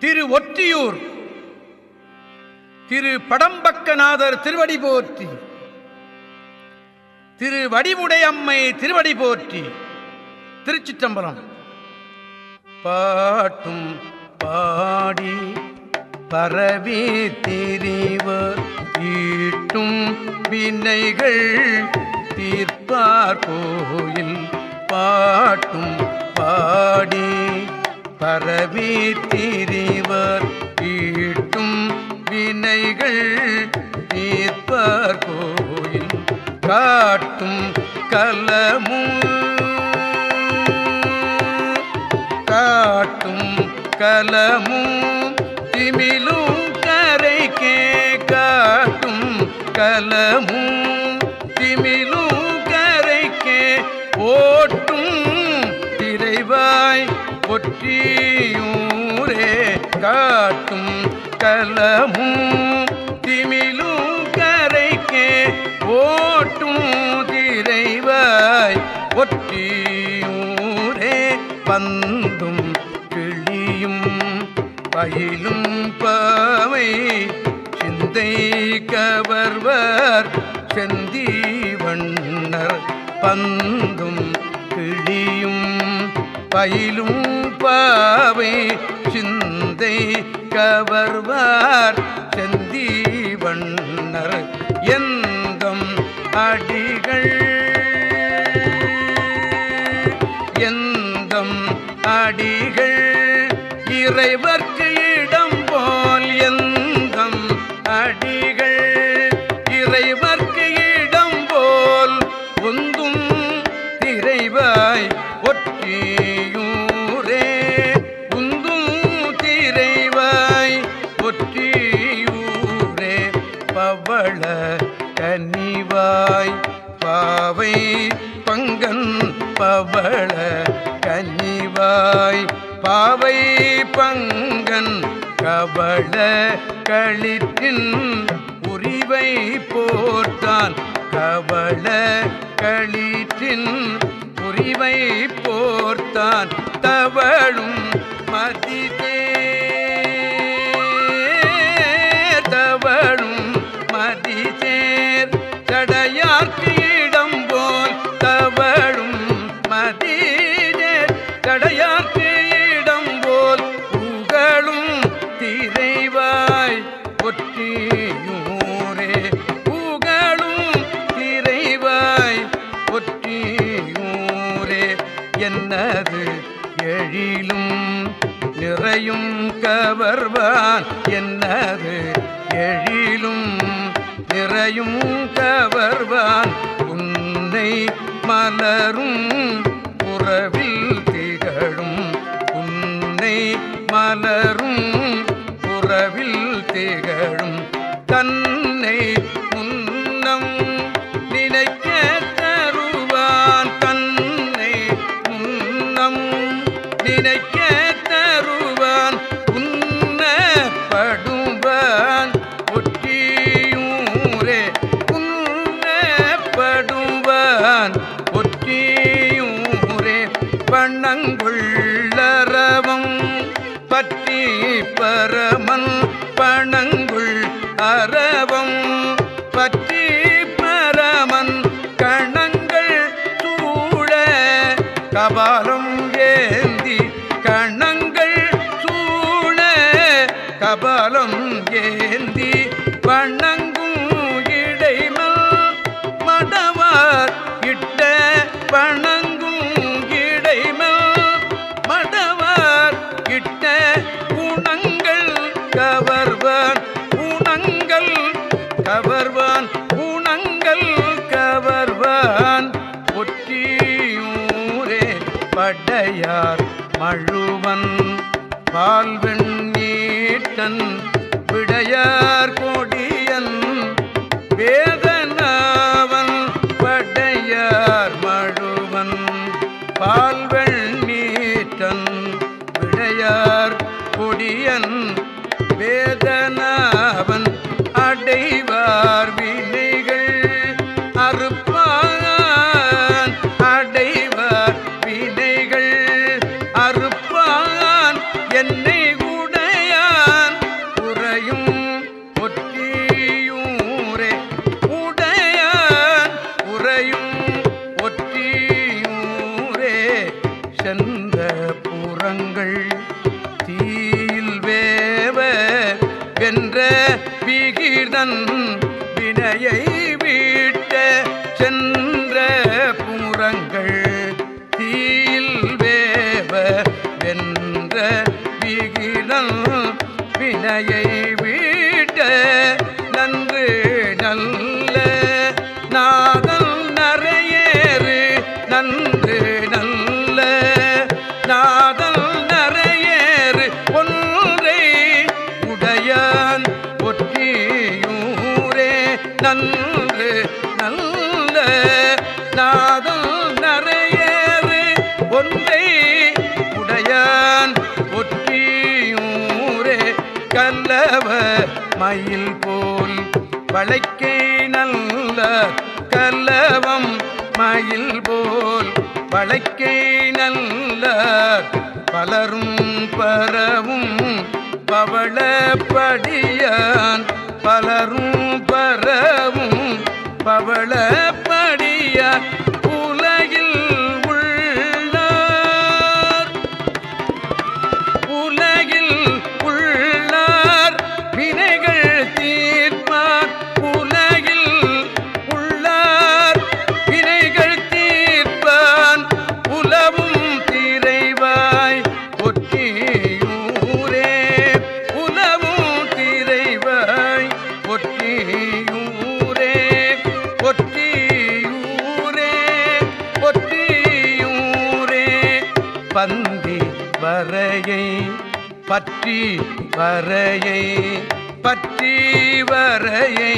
திரு ஒற்றியூர் திரு படம்பக்கநாதர் திருவடி போற்றி திரு வடிவுடையம்மை திருவடி போற்றி திருச்சிற்றம்பலம். பாட்டும் பாடி பரவி திரிவர் ஈட்டும் வினைகள் தீர்ப்பார் கோயில் பாட்டும் பரவி திரிவர். ஈட்டும் வினைகள் தீர்ப்பார் கோயில். காட்டும் கலமும் காட்டும் கலமும் திமிலும் கரைக்கே. காட்டும் கலமும் ஒற்றியூரே காட்டும் கலமும் திமிலும் கரைக்கே ஓட்டும் திரைவாய் ஒற்றியூரே பந்தும் கிளியும் பயிலும் பாவை சிந்தை கவர்வர் செந்தி வண்ணர் பந்தும் கிளியும் பயிலும் பாவை சிந்தை கவர்வார் செந்தி வண்ணர் எந்தம் அடிகள். எந்தம் அடிகள். இறைவ பங்கன் கவள களிற்றின் உரிவை போர்த்தான். கவள களிற்றின் உரிவை போர்த்தான். தவழும் மதிதே தவழும் மதிதேர் தடையார்க்கு இடம் போல் தவழும் மதிதேர் தடையார்க்கு உன்னை மலரும் புறவில் திகழும். உன்னை மலரும் புறவில் திகழும். தன் கபாலம் ஏந்தி வணங்கும் இடைமல் மடவார் இட்ட வணங்கும் இடைமல் மடவார் இட்ட குணங்கள் கவர்வான் குணங்கள் கவர்வான் குணங்கள் கவர்வான். ஒற்றியூரே படையார் மழுவன் பால்வெண் நீட்டன் விடையார் கொடியன் நன்று நல்ல நாதம் நரையேறு ஒன்றை உடையான் ஒற்றியூரே. கல்லவ மயில் போல் வளைக்கை நல்ல கல்லவம் மயில் போல் வளைக்கை நல்ல பலரும் பரவும் பவளப்படியான் பலரும் பரவும் பவள பற்றி வரையை பற்றி வரையை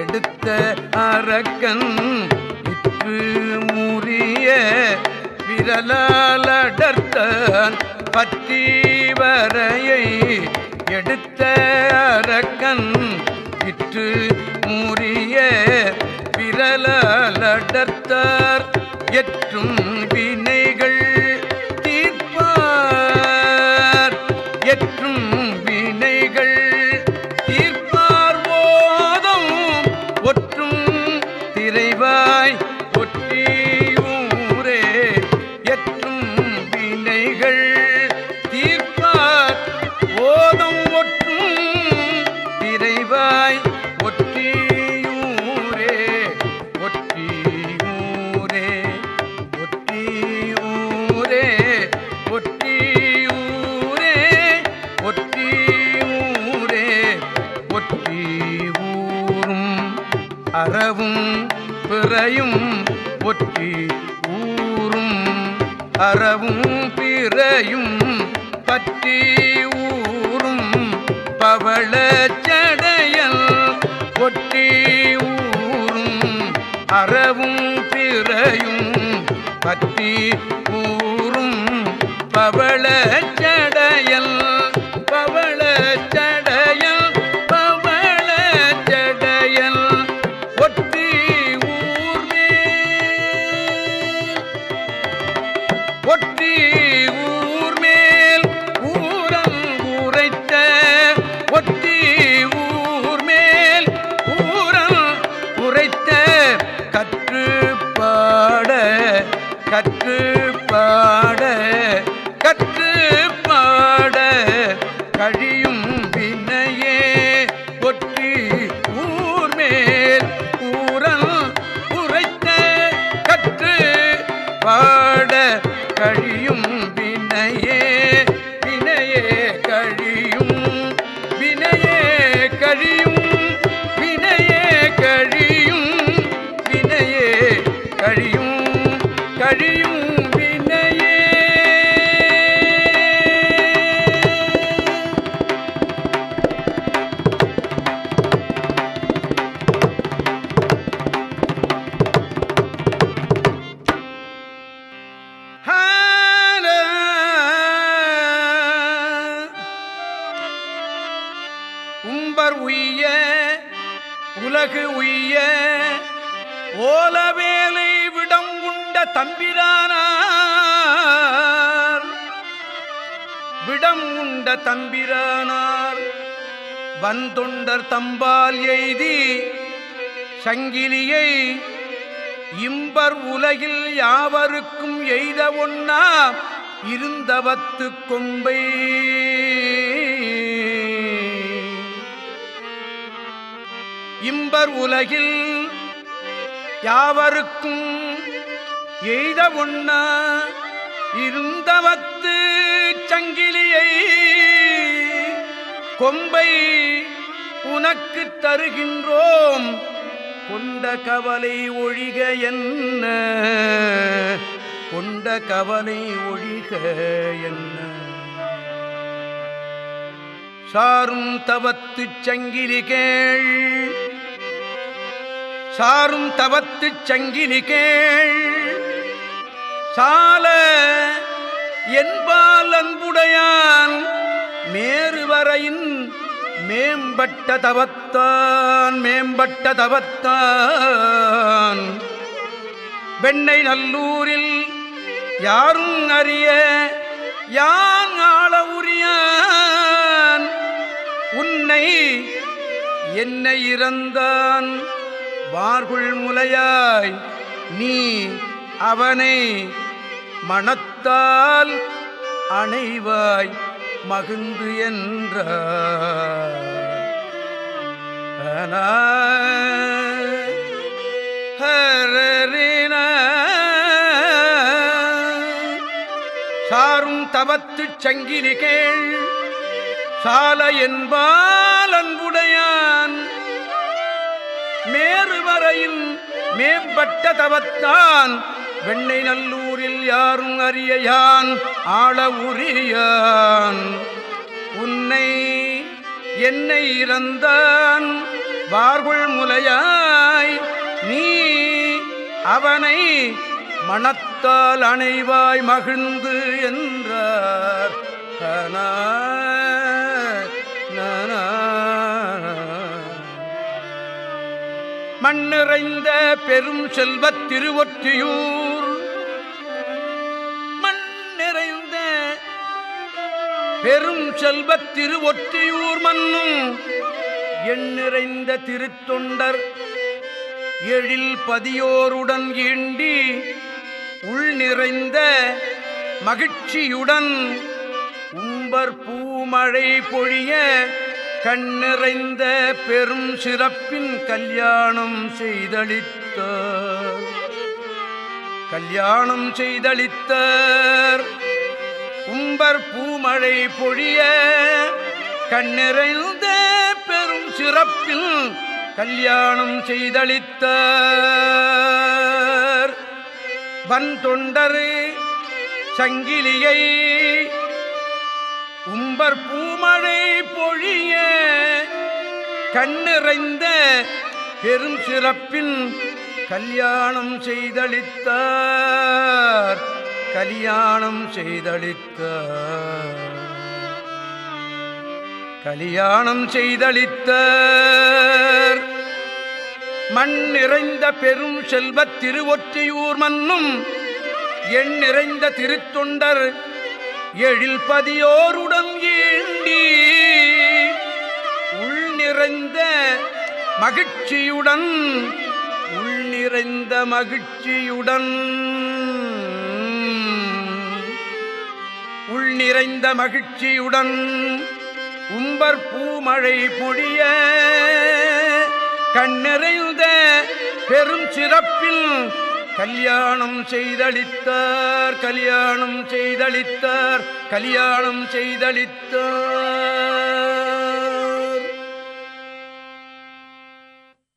எடுத்த அரக்கன் இற்று முறிய விரலாலடர்த்தான் பற்றி வரையை எடுத்த அரக்கன் இற்று முறிய விரலாலடர்த்தார். எற்றும் வினை அறவும் பிறையும் ஒற்றி ஊரும் அறவும் பிறையும் பற்றி ஊரும் சடையல் ஒட்டி ஊரும் அறவும் பிறையும் பற்றி ஊரும் பவள கழியும் வினையே. உம்பர் உய்ய உலகு உய்ய ஓலவேலை தம்பிரானார். விடம் உண்ட தம்பிரானார். வந்தொண்டர் தம்பால் எய்தி சங்கிலியை இம்பர் உலகில் யாவருக்கும் எய்த ஒன்னா இருந்தவத்து கொம்பை. இம்பர் உலகில் யாவருக்கும் எய்த ஒண்ணா இருந்தவத்து சங்கிலியை கொம்பை உனக்கு தருகின்றோம். கொண்ட கவலை ஒழிக என்ன? கொண்ட கவலை ஒழிக என்ன? சாரும் தவத்து சங்கிலி கேள். சாரும் தவத்து சங்கினி கேள். சால என்பால் அன்புடையான் மேறுவரையின் மேம்பட்ட தவத்தான் மேம்பட்ட தவத்தான். வெண்ணை நல்லூரில் யாரும் அறிய யான் ஆள உரியான். உன்னை என்னை இறந்தான். வார்குள் முலையாய் நீ அவனை மனத்தால் அணைவாய் மகிழ்ந்து என்றார். சாரும் தவத்து சங்கிலிகேள் சால என்பால் அன்புடையான். மேறுவரையில் மேம்பட்ட தவத்தான். வெண்ணை நல்லூரில் யாரும் அறியான் ஆள உரியான். உன்னை என்னை இறந்தான் வார்குள் முலையாய். நீ அவனை மனத்தால் அணைவாய் மகிழ்ந்து என்றார். கனா மண்ணிறைந்த பெரும் செல்வத் திருவொற்றியூர். மண் நிறைந்த பெரும் செல்வத் திருவொற்றியூர் மன்னும் எண் நிறைந்த திருத்தொண்டர் எழில் பதியோருடன் ஈண்டி உள் நிறைந்த மகிழ்ச்சியுடன் உம்பர் பூமழை பொழிய கண்ணிறைந்த பெரும் சிறப்பின் கல்யாணம் செய்தளித்தார். கல்யாணம் செய்தளித்தார். உம்பர் பூமழை பொழிய கண்ணிறைந்த பெரும் சிறப்பில் கல்யாணம் செய்தளித்தார். வன் தொண்டரு சங்கிலியை உம்பர் பூமழை பொழிய கண்ணிறைந்த பெரும் சிறப்பின் கல்யாணம் செய்தளித்தார். கல்யாணம் செய்தளித்தார். கல்யாணம் செய்தளித்தார். மண் நிறைந்த பெரும் செல்வத் திருவொற்றியூர் மன்னும் எண் நிறைந்த திருத்தொண்டர் எழில் பதியோருடன் ஈண்டி உள் நிறைந்த மகிழ்ச்சியுடன் உள் நிறைந்த மகிழ்ச்சியுடன். உள் நிறைந்த மகிழ்ச்சியுடன் உம்பர் பூமழை பொழிய கண்ணிறைந்த பெரும் சிறப்பில் கல்யாணம் செய்தளித்தார் கல்யாணம் செய்தளித்தார் கல்யாணம் செய்தளித்தார்.